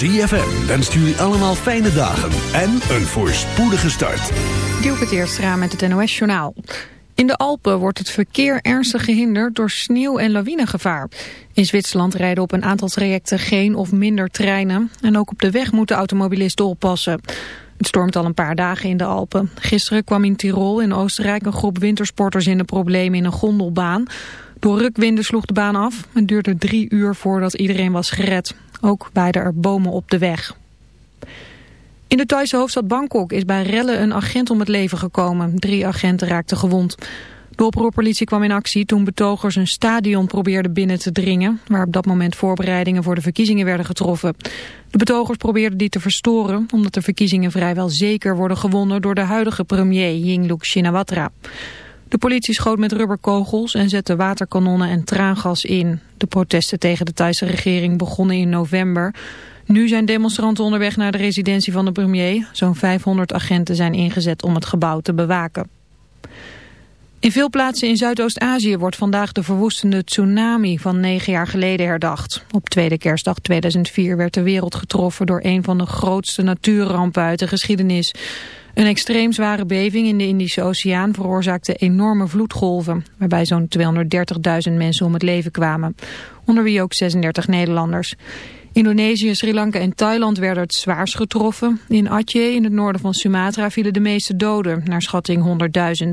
ZFM wenst jullie allemaal fijne dagen en een voorspoedige start. Dielke Teerstra met het NOS Journaal. In de Alpen wordt het verkeer ernstig gehinderd door sneeuw- en lawinegevaar. In Zwitserland rijden op een aantal trajecten geen of minder treinen. En ook op de weg moeten automobilisten oppassen. Het stormt al een paar dagen in de Alpen. Gisteren kwam in Tirol in Oostenrijk een groep wintersporters in de problemen in een gondelbaan. Door rukwinden sloeg de baan af. Het duurde drie uur voordat iedereen was gered. Ook waaiden er bomen op de weg. In de Thaise hoofdstad Bangkok is bij rellen een agent om het leven gekomen. Drie agenten raakten gewond. De oproerpolitie kwam in actie toen betogers een stadion probeerden binnen te dringen... waar op dat moment voorbereidingen voor de verkiezingen werden getroffen. De betogers probeerden die te verstoren... omdat de verkiezingen vrijwel zeker worden gewonnen door de huidige premier Yingluck Shinawatra. De politie schoot met rubberkogels en zette waterkanonnen en traangas in. De protesten tegen de Thaise regering begonnen in november. Nu zijn demonstranten onderweg naar de residentie van de premier. Zo'n 500 agenten zijn ingezet om het gebouw te bewaken. In veel plaatsen in Zuidoost-Azië wordt vandaag de verwoestende tsunami van negen jaar geleden herdacht. Op tweede kerstdag 2004 werd de wereld getroffen door een van de grootste natuurrampen uit de geschiedenis. Een extreem zware beving in de Indische Oceaan veroorzaakte enorme vloedgolven, waarbij zo'n 230.000 mensen om het leven kwamen, onder wie ook 36 Nederlanders. Indonesië, Sri Lanka en Thailand werden het zwaarst getroffen. In Aceh, in het noorden van Sumatra, vielen de meeste doden, naar schatting 100.000.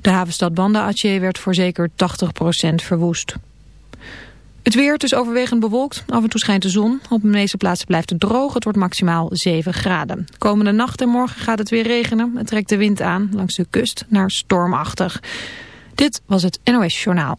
De havenstad Banda Aceh werd voor zeker 80% verwoest. Het weer, is overwegend bewolkt. Af en toe schijnt de zon. Op de meeste plaatsen blijft het droog. Het wordt maximaal 7 graden. Komende nacht en morgen gaat het weer regenen. Het trekt de wind aan langs de kust naar stormachtig. Dit was het NOS Journaal.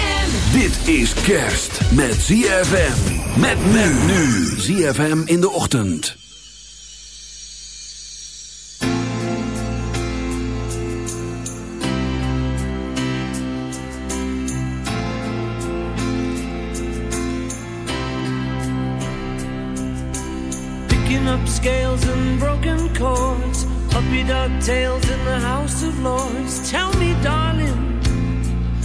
Dit is kerst met ZFM. Met men nu. ZFM in de ochtend. Picking up scales and broken chords, puppy dog tails in the House of Lords. Tell me, darling,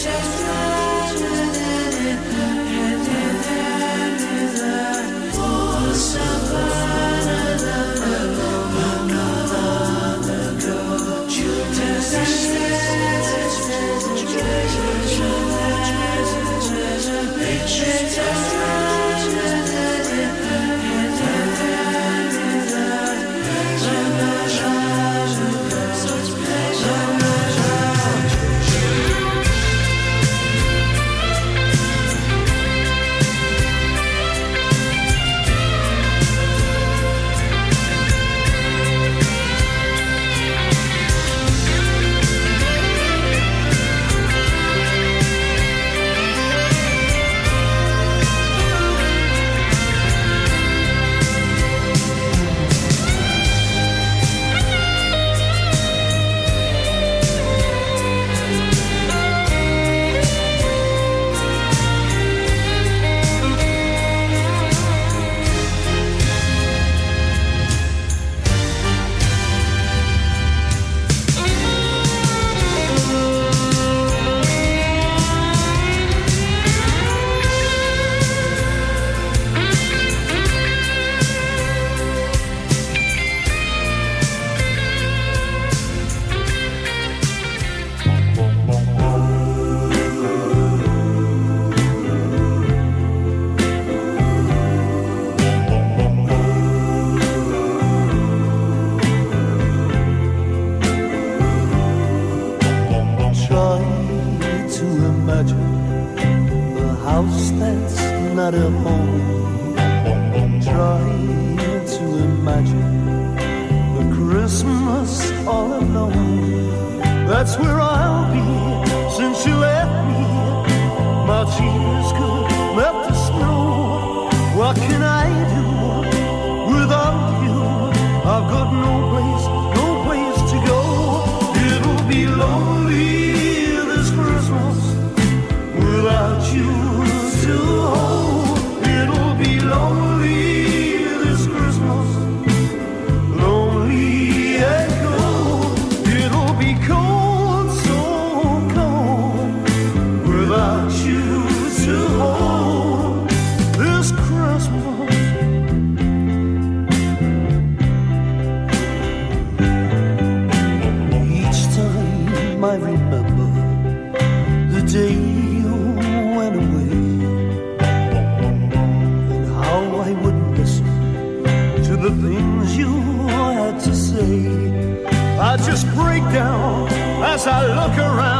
Try to imagine a house that's not a home. Trying to imagine the Christmas all alone. That's where I'll be since you left me. My tears could melt the snow. What can I do down as I look around,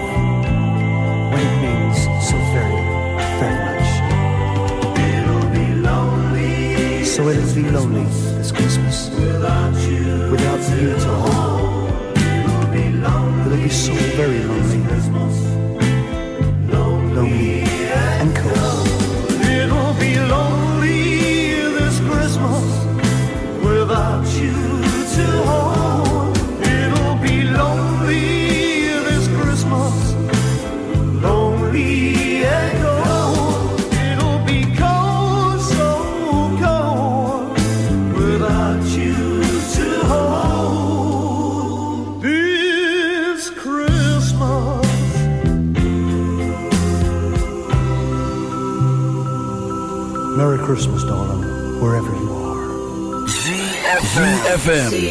So it'll be lonely this Christmas without you, without you to hold. It'll be so very lonely ZFM.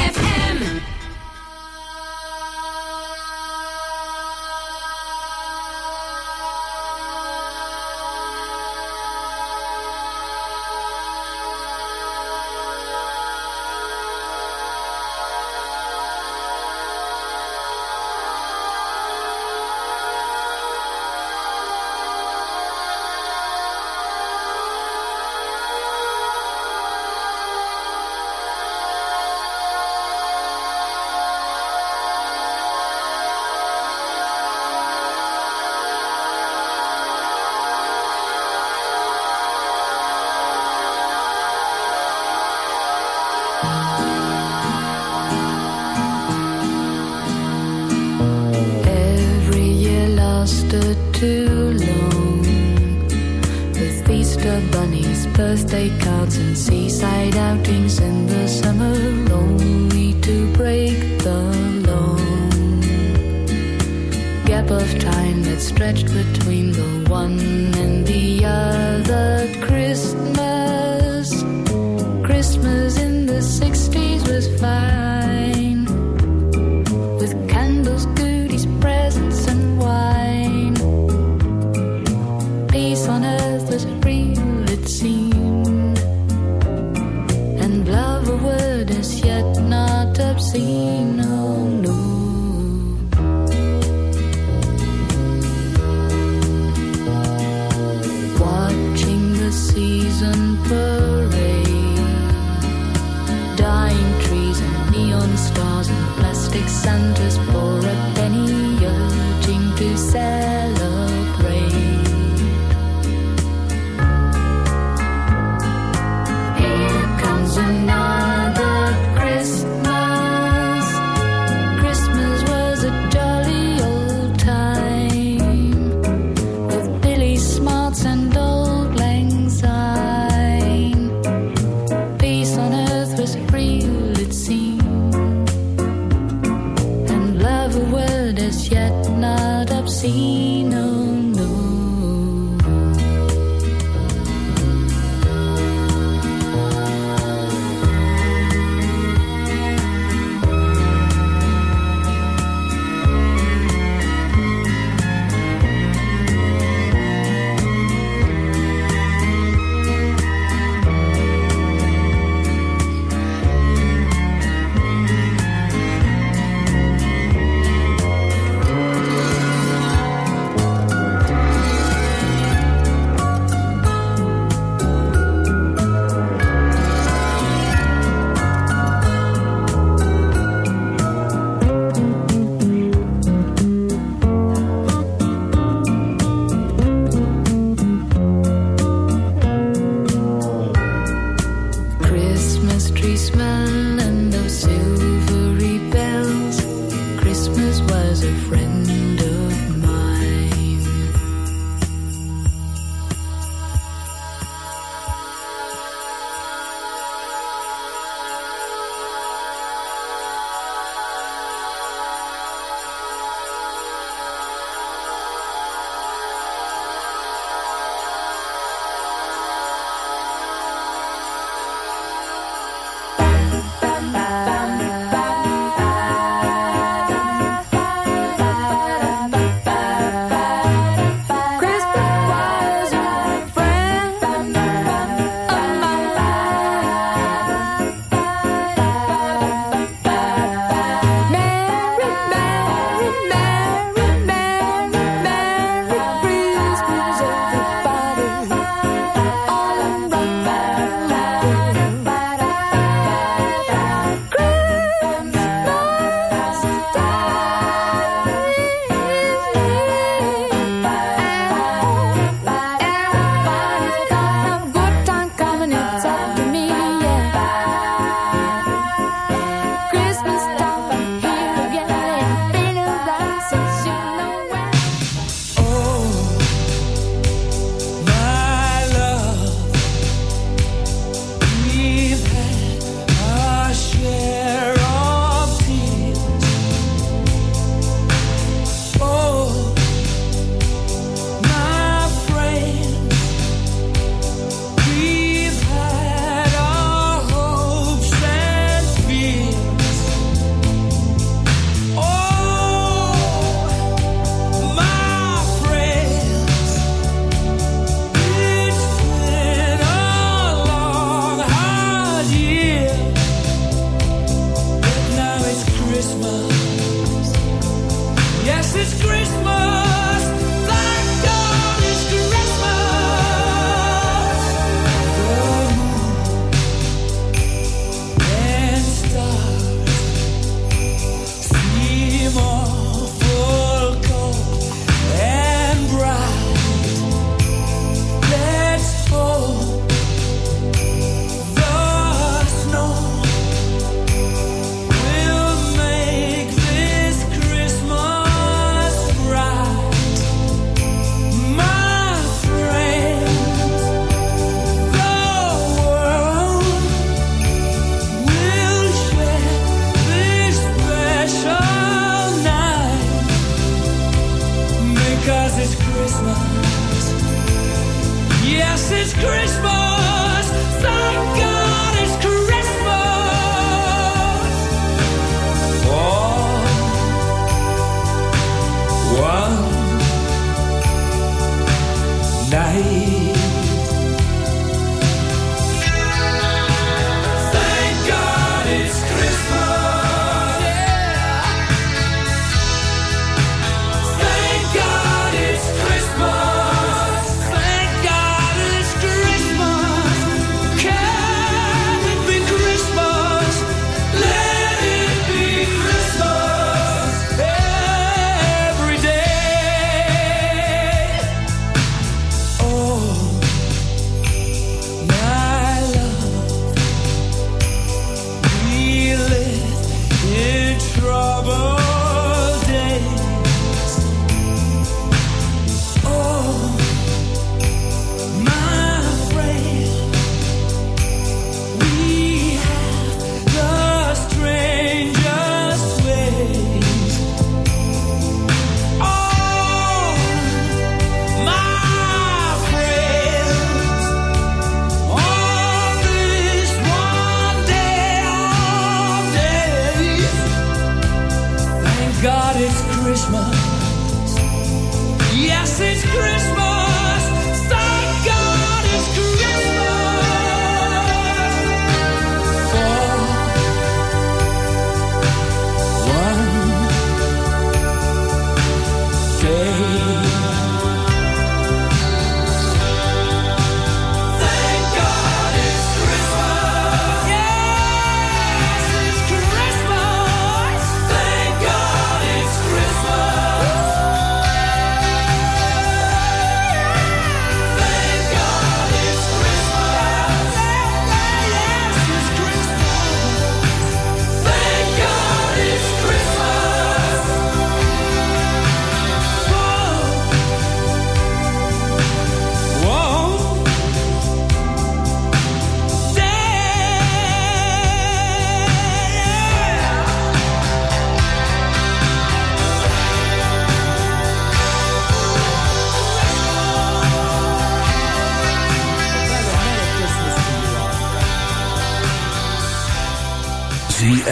of time that stretched between the one and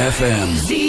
ZFM.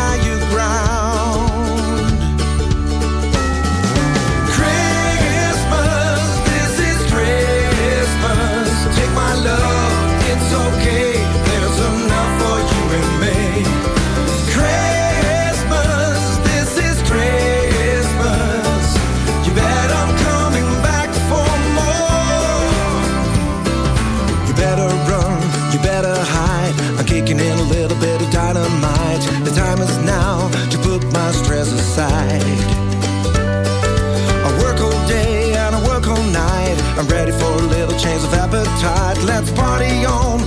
love, it's okay. Appetite. Let's party on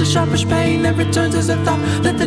a sharpish pain. That returns as a thought that the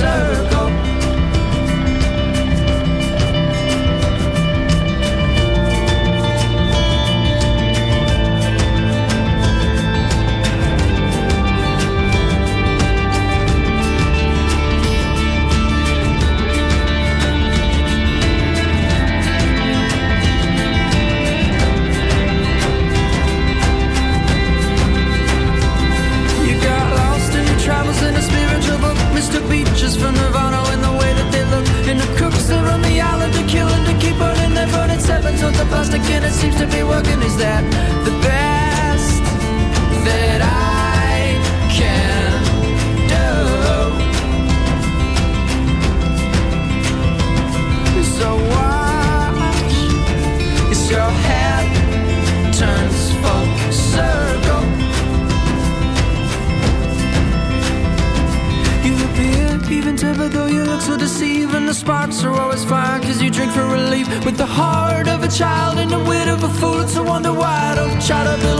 circle. Wonder why I don't try to build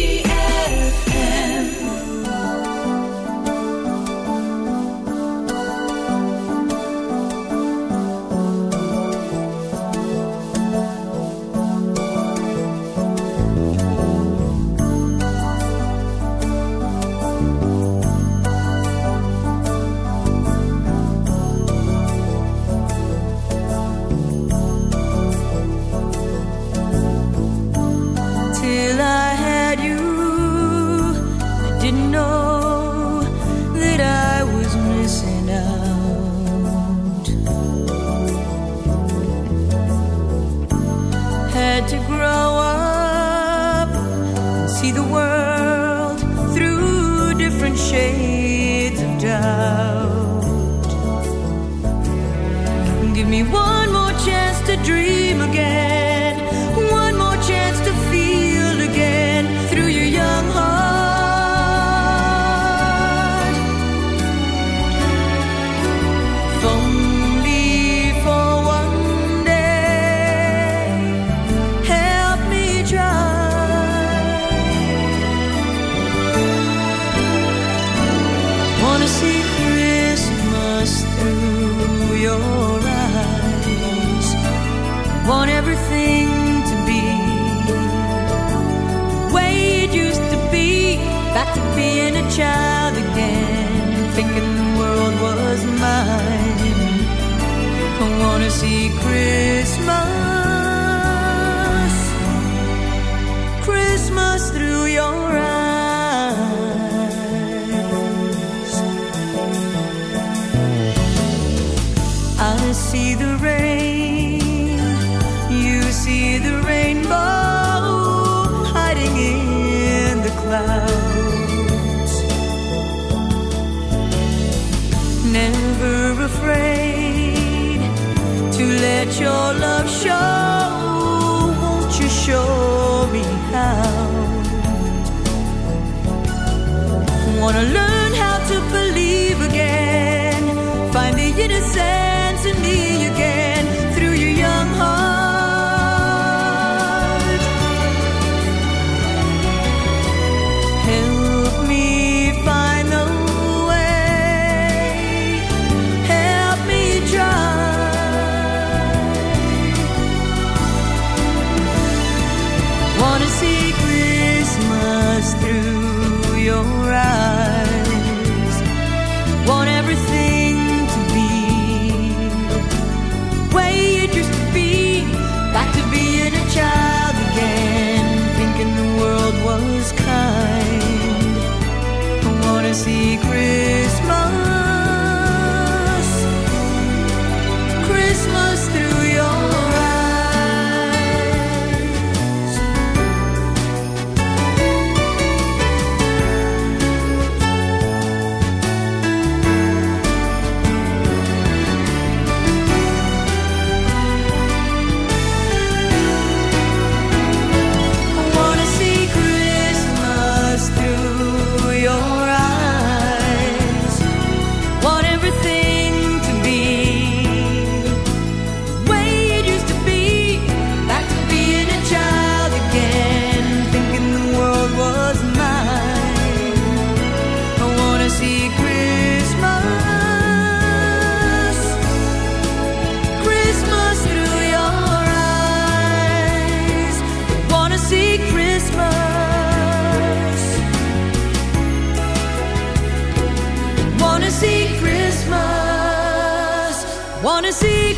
Wanna see